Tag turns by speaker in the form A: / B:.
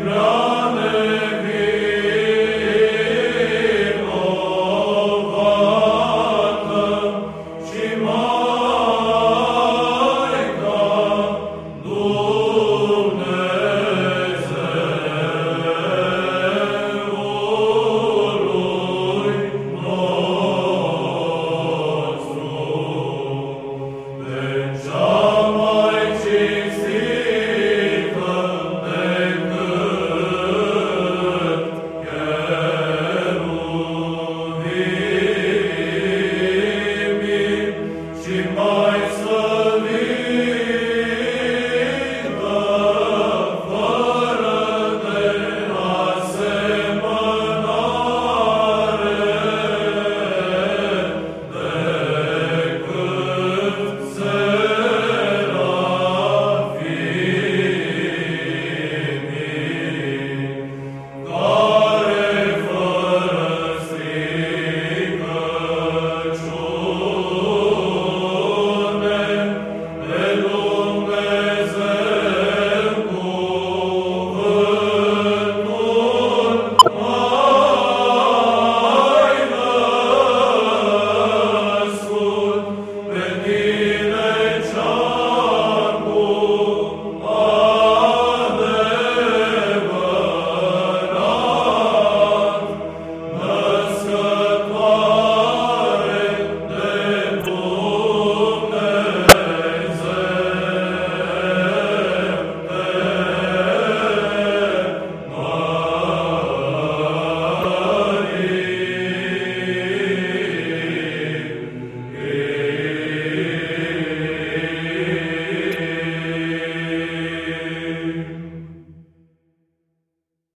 A: No.